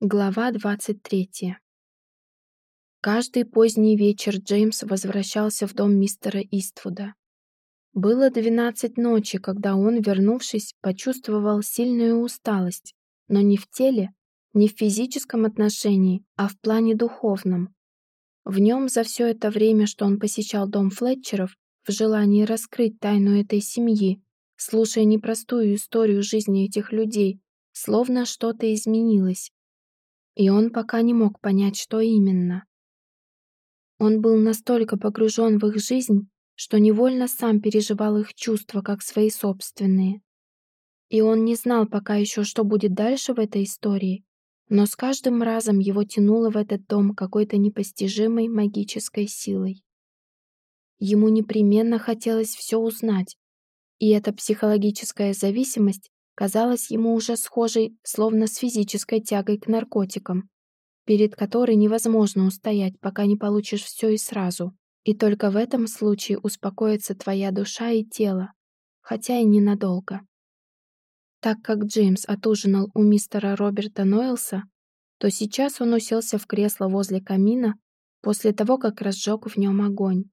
Глава 23. Каждый поздний вечер Джеймс возвращался в дом мистера Иствуда. Было 12 ночи, когда он, вернувшись, почувствовал сильную усталость, но не в теле, не в физическом отношении, а в плане духовном. В нем за все это время, что он посещал дом Флетчеров, в желании раскрыть тайну этой семьи, слушая непростую историю жизни этих людей, словно что-то изменилось и он пока не мог понять, что именно. Он был настолько погружен в их жизнь, что невольно сам переживал их чувства как свои собственные. И он не знал пока еще, что будет дальше в этой истории, но с каждым разом его тянуло в этот дом какой-то непостижимой магической силой. Ему непременно хотелось все узнать, и эта психологическая зависимость казалась ему уже схожей, словно с физической тягой к наркотикам, перед которой невозможно устоять, пока не получишь все и сразу. И только в этом случае успокоится твоя душа и тело, хотя и ненадолго. Так как Джеймс отужинал у мистера Роберта Нойлса, то сейчас он уселся в кресло возле камина после того, как разжег в нем огонь.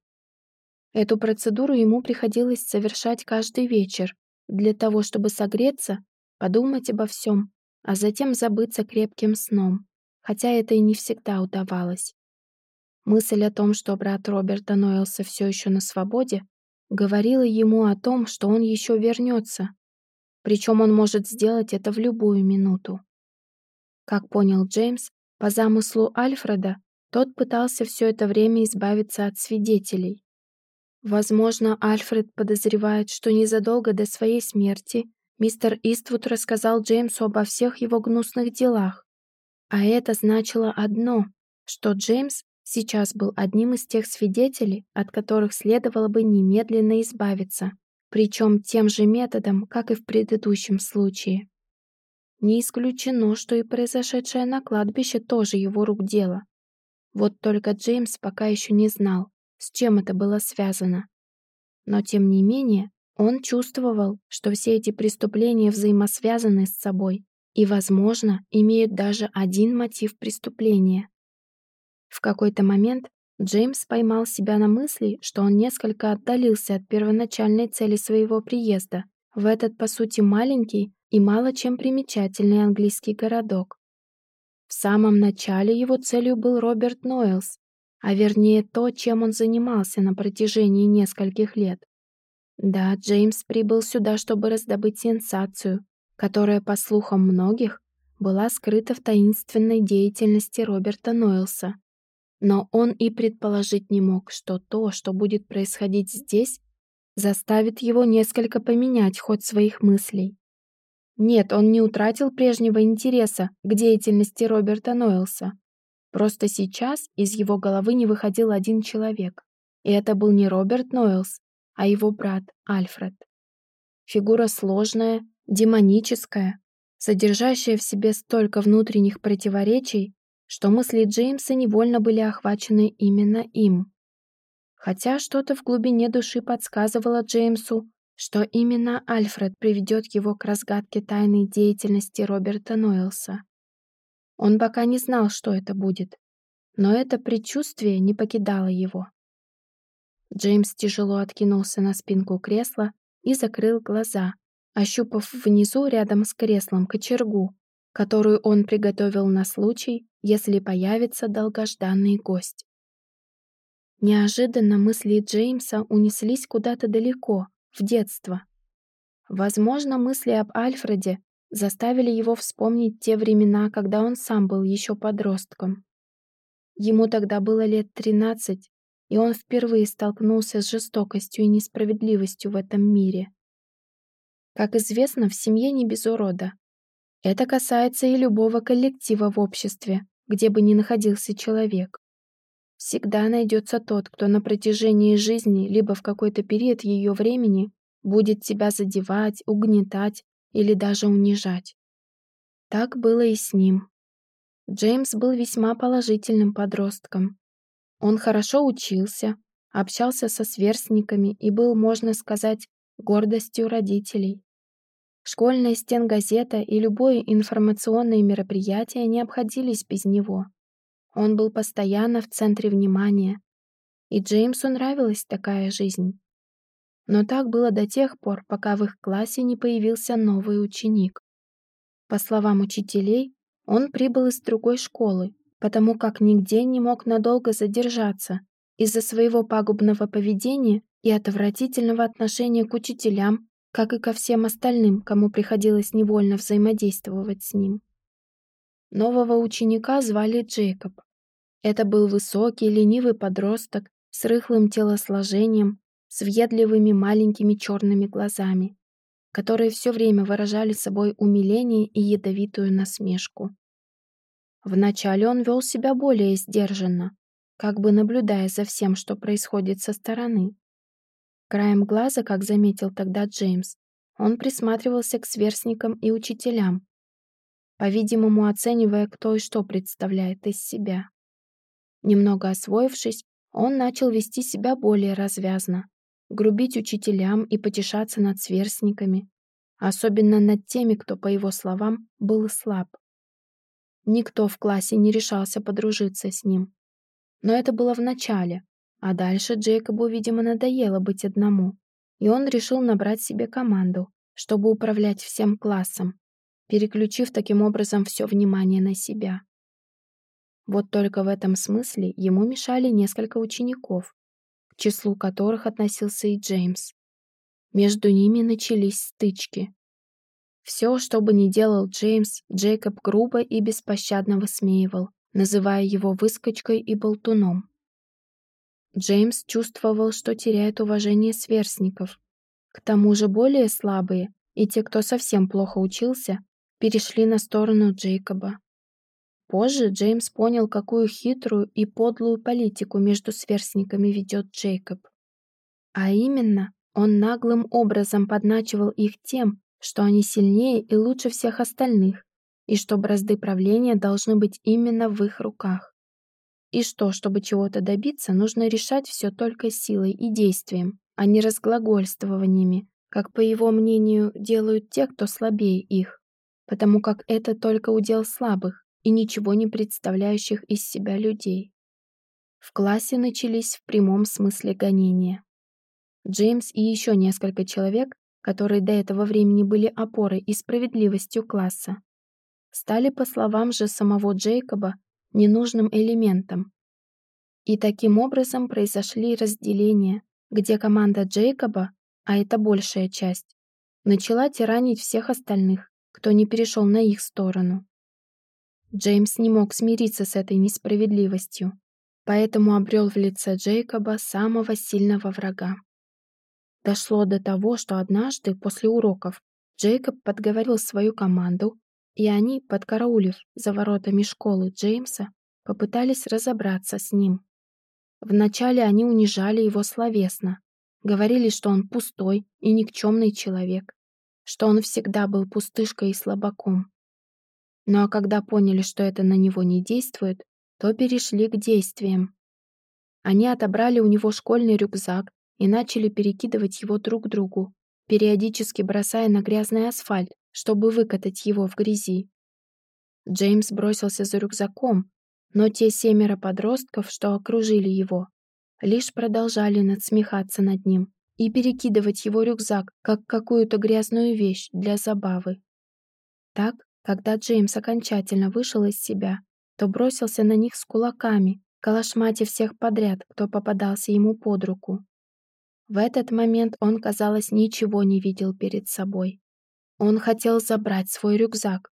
Эту процедуру ему приходилось совершать каждый вечер, для того, чтобы согреться, подумать обо всем, а затем забыться крепким сном, хотя это и не всегда удавалось. Мысль о том, что брат Роберта Нойлса все еще на свободе, говорила ему о том, что он еще вернется, причем он может сделать это в любую минуту. Как понял Джеймс, по замыслу Альфреда, тот пытался все это время избавиться от свидетелей, Возможно, Альфред подозревает, что незадолго до своей смерти мистер Иствуд рассказал Джеймсу обо всех его гнусных делах. А это значило одно, что Джеймс сейчас был одним из тех свидетелей, от которых следовало бы немедленно избавиться, причем тем же методом, как и в предыдущем случае. Не исключено, что и произошедшее на кладбище тоже его рук дело. Вот только Джеймс пока еще не знал, с чем это было связано. Но тем не менее, он чувствовал, что все эти преступления взаимосвязаны с собой и, возможно, имеют даже один мотив преступления. В какой-то момент Джеймс поймал себя на мысли, что он несколько отдалился от первоначальной цели своего приезда в этот, по сути, маленький и мало чем примечательный английский городок. В самом начале его целью был Роберт Нойлс, а вернее то, чем он занимался на протяжении нескольких лет. Да, Джеймс прибыл сюда, чтобы раздобыть сенсацию, которая, по слухам многих, была скрыта в таинственной деятельности Роберта Нойлса. Но он и предположить не мог, что то, что будет происходить здесь, заставит его несколько поменять ход своих мыслей. Нет, он не утратил прежнего интереса к деятельности Роберта Нойлса. Просто сейчас из его головы не выходил один человек. И это был не Роберт Нойлс, а его брат Альфред. Фигура сложная, демоническая, содержащая в себе столько внутренних противоречий, что мысли Джеймса невольно были охвачены именно им. Хотя что-то в глубине души подсказывало Джеймсу, что именно Альфред приведет его к разгадке тайной деятельности Роберта Нойлса. Он пока не знал, что это будет, но это предчувствие не покидало его. Джеймс тяжело откинулся на спинку кресла и закрыл глаза, ощупав внизу рядом с креслом кочергу, которую он приготовил на случай, если появится долгожданный гость. Неожиданно мысли Джеймса унеслись куда-то далеко, в детство. Возможно, мысли об Альфреде заставили его вспомнить те времена, когда он сам был еще подростком. Ему тогда было лет 13, и он впервые столкнулся с жестокостью и несправедливостью в этом мире. Как известно, в семье не без урода. Это касается и любого коллектива в обществе, где бы ни находился человек. Всегда найдется тот, кто на протяжении жизни, либо в какой-то период ее времени, будет тебя задевать, угнетать или даже унижать. Так было и с ним. Джеймс был весьма положительным подростком. Он хорошо учился, общался со сверстниками и был, можно сказать, гордостью родителей. Школьная стенгазета и любое информационное мероприятие не обходились без него. Он был постоянно в центре внимания, и Джеймсу нравилась такая жизнь. Но так было до тех пор, пока в их классе не появился новый ученик. По словам учителей, он прибыл из другой школы, потому как нигде не мог надолго задержаться из-за своего пагубного поведения и отвратительного отношения к учителям, как и ко всем остальным, кому приходилось невольно взаимодействовать с ним. Нового ученика звали Джейкоб. Это был высокий, ленивый подросток с рыхлым телосложением, с въедливыми маленькими черными глазами, которые все время выражали собой умиление и ядовитую насмешку. Вначале он вел себя более сдержанно, как бы наблюдая за всем, что происходит со стороны. Краем глаза, как заметил тогда Джеймс, он присматривался к сверстникам и учителям, по-видимому, оценивая, кто и что представляет из себя. Немного освоившись, он начал вести себя более развязно, грубить учителям и потешаться над сверстниками, особенно над теми, кто, по его словам, был слаб. Никто в классе не решался подружиться с ним. Но это было в начале, а дальше Джейкобу, видимо, надоело быть одному, и он решил набрать себе команду, чтобы управлять всем классом, переключив таким образом все внимание на себя. Вот только в этом смысле ему мешали несколько учеников, к числу которых относился и Джеймс. Между ними начались стычки. Все, что бы ни делал Джеймс, Джейкоб грубо и беспощадно высмеивал, называя его выскочкой и болтуном. Джеймс чувствовал, что теряет уважение сверстников. К тому же более слабые и те, кто совсем плохо учился, перешли на сторону Джейкоба. Позже Джеймс понял, какую хитрую и подлую политику между сверстниками ведет Джейкоб. А именно, он наглым образом подначивал их тем, что они сильнее и лучше всех остальных, и что бразды правления должны быть именно в их руках. И что, чтобы чего-то добиться, нужно решать все только силой и действием, а не разглагольствованиями, как, по его мнению, делают те, кто слабее их, потому как это только удел слабых, и ничего не представляющих из себя людей. В классе начались в прямом смысле гонения. Джеймс и еще несколько человек, которые до этого времени были опорой и справедливостью класса, стали, по словам же самого Джейкоба, ненужным элементом. И таким образом произошли разделения, где команда Джейкоба, а это большая часть, начала тиранить всех остальных, кто не перешел на их сторону. Джеймс не мог смириться с этой несправедливостью, поэтому обрел в лице Джейкоба самого сильного врага. Дошло до того, что однажды после уроков Джейкоб подговорил свою команду, и они, подкараулив за воротами школы Джеймса, попытались разобраться с ним. Вначале они унижали его словесно, говорили, что он пустой и никчемный человек, что он всегда был пустышкой и слабаком. Ну а когда поняли, что это на него не действует, то перешли к действиям. Они отобрали у него школьный рюкзак и начали перекидывать его друг другу, периодически бросая на грязный асфальт, чтобы выкатать его в грязи. Джеймс бросился за рюкзаком, но те семеро подростков, что окружили его, лишь продолжали надсмехаться над ним и перекидывать его рюкзак, как какую-то грязную вещь для забавы. Так когда Джеймс окончательно вышел из себя, то бросился на них с кулаками, калашматив всех подряд, кто попадался ему под руку. В этот момент он, казалось, ничего не видел перед собой. Он хотел забрать свой рюкзак,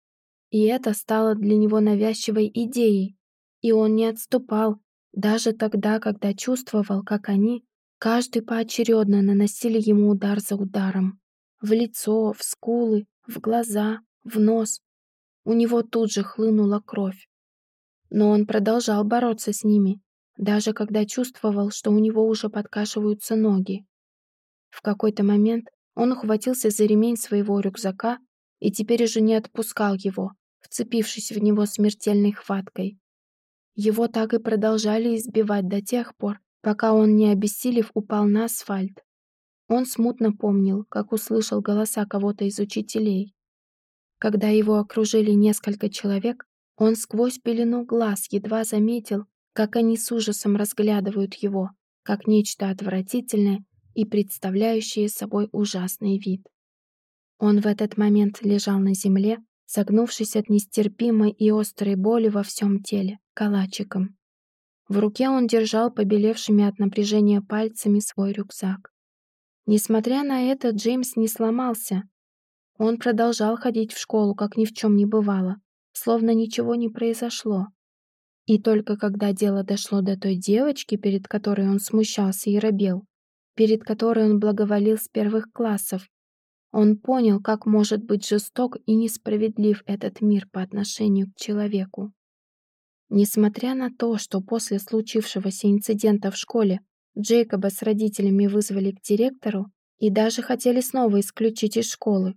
и это стало для него навязчивой идеей, и он не отступал, даже тогда, когда чувствовал, как они, каждый поочередно наносили ему удар за ударом. В лицо, в скулы, в глаза, в нос, у него тут же хлынула кровь. Но он продолжал бороться с ними, даже когда чувствовал, что у него уже подкашиваются ноги. В какой-то момент он ухватился за ремень своего рюкзака и теперь уже не отпускал его, вцепившись в него смертельной хваткой. Его так и продолжали избивать до тех пор, пока он, не обессилев, упал на асфальт. Он смутно помнил, как услышал голоса кого-то из учителей. Когда его окружили несколько человек, он сквозь пелену глаз едва заметил, как они с ужасом разглядывают его, как нечто отвратительное и представляющее собой ужасный вид. Он в этот момент лежал на земле, согнувшись от нестерпимой и острой боли во всем теле, калачиком. В руке он держал побелевшими от напряжения пальцами свой рюкзак. Несмотря на это, Джеймс не сломался. Он продолжал ходить в школу, как ни в чем не бывало, словно ничего не произошло. И только когда дело дошло до той девочки, перед которой он смущался и робел, перед которой он благоволил с первых классов, он понял, как может быть жесток и несправедлив этот мир по отношению к человеку. Несмотря на то, что после случившегося инцидента в школе Джейкоба с родителями вызвали к директору и даже хотели снова исключить из школы,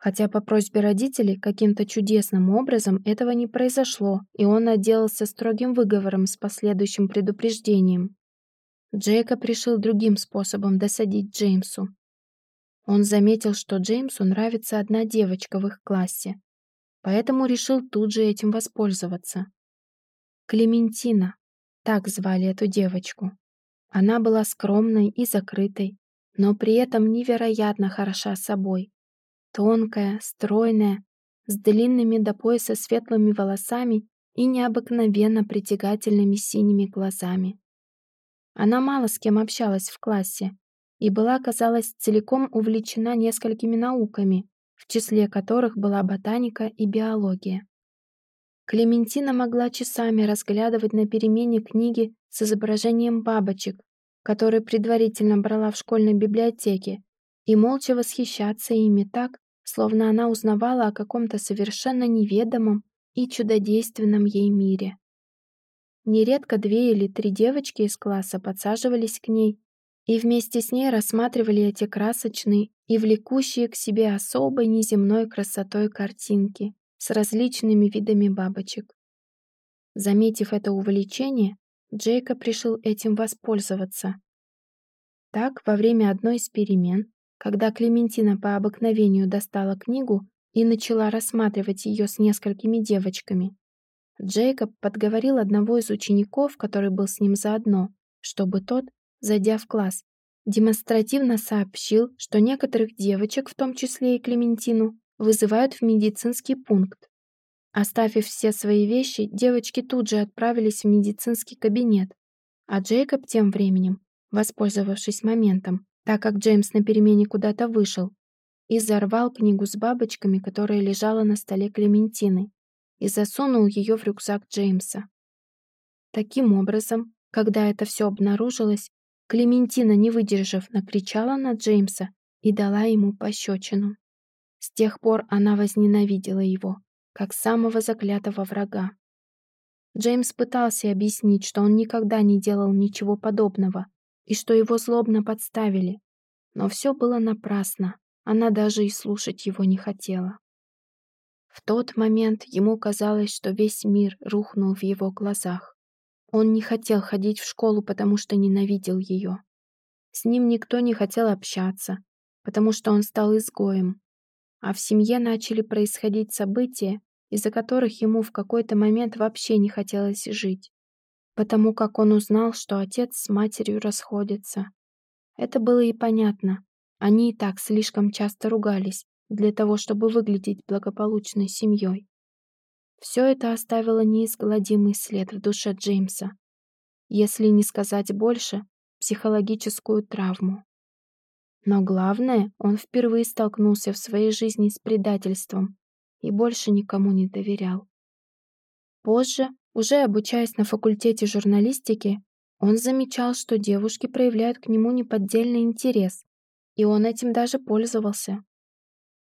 хотя по просьбе родителей каким-то чудесным образом этого не произошло, и он отделался строгим выговором с последующим предупреждением. Джейкоб решил другим способом досадить Джеймсу. Он заметил, что Джеймсу нравится одна девочка в их классе, поэтому решил тут же этим воспользоваться. Клементина, так звали эту девочку. Она была скромной и закрытой, но при этом невероятно хороша собой. Тонкая, стройная, с длинными до пояса светлыми волосами и необыкновенно притягательными синими глазами. Она мало с кем общалась в классе и была, казалось, целиком увлечена несколькими науками, в числе которых была ботаника и биология. Клементина могла часами разглядывать на перемене книги с изображением бабочек, которые предварительно брала в школьной библиотеке, и молча восхищаться ими так, словно она узнавала о каком-то совершенно неведомом и чудодейственном ей мире. Нередко две или три девочки из класса подсаживались к ней и вместе с ней рассматривали эти красочные и влекущие к себе особой неземной красотой картинки с различными видами бабочек. Заметив это увлечение, Джейкоб решил этим воспользоваться. Так, во время одной из перемен, когда Клементина по обыкновению достала книгу и начала рассматривать ее с несколькими девочками, Джейкоб подговорил одного из учеников, который был с ним заодно, чтобы тот зайдя в класс, демонстративно сообщил, что некоторых девочек, в том числе и Клементину, вызывают в медицинский пункт. Оставив все свои вещи, девочки тут же отправились в медицинский кабинет, а Джейкоб тем временем, воспользовавшись моментом, так как Джеймс на перемене куда-то вышел, и зарвал книгу с бабочками, которая лежала на столе Клементины, и засунул ее в рюкзак Джеймса. Таким образом, когда это все обнаружилось, Клементина, не выдержав, накричала на Джеймса и дала ему пощечину. С тех пор она возненавидела его, как самого заклятого врага. Джеймс пытался объяснить, что он никогда не делал ничего подобного и что его злобно подставили, но все было напрасно, она даже и слушать его не хотела. В тот момент ему казалось, что весь мир рухнул в его глазах. Он не хотел ходить в школу, потому что ненавидел ее. С ним никто не хотел общаться, потому что он стал изгоем. А в семье начали происходить события, из-за которых ему в какой-то момент вообще не хотелось жить. Потому как он узнал, что отец с матерью расходятся. Это было и понятно. Они и так слишком часто ругались для того, чтобы выглядеть благополучной семьей. Все это оставило неизгладимый след в душе Джеймса. Если не сказать больше, психологическую травму. Но главное, он впервые столкнулся в своей жизни с предательством и больше никому не доверял. Позже, уже обучаясь на факультете журналистики, он замечал, что девушки проявляют к нему неподдельный интерес, и он этим даже пользовался.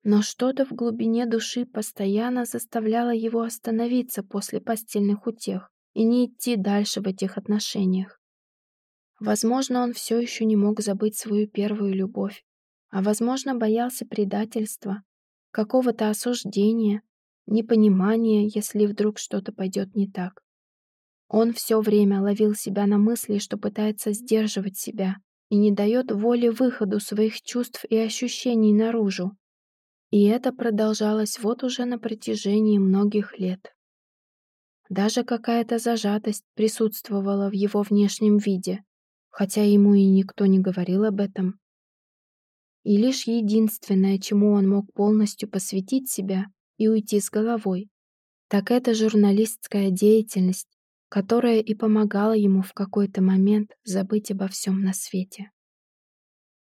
Но что-то в глубине души постоянно заставляло его остановиться после постельных утех и не идти дальше в этих отношениях. Возможно, он все еще не мог забыть свою первую любовь, а возможно, боялся предательства, какого-то осуждения, непонимания, если вдруг что-то пойдет не так. Он все время ловил себя на мысли, что пытается сдерживать себя, и не дает воли выходу своих чувств и ощущений наружу. И это продолжалось вот уже на протяжении многих лет. Даже какая-то зажатость присутствовала в его внешнем виде, хотя ему и никто не говорил об этом. И лишь единственное, чему он мог полностью посвятить себя и уйти с головой, так это журналистская деятельность, которая и помогала ему в какой-то момент забыть обо всем на свете.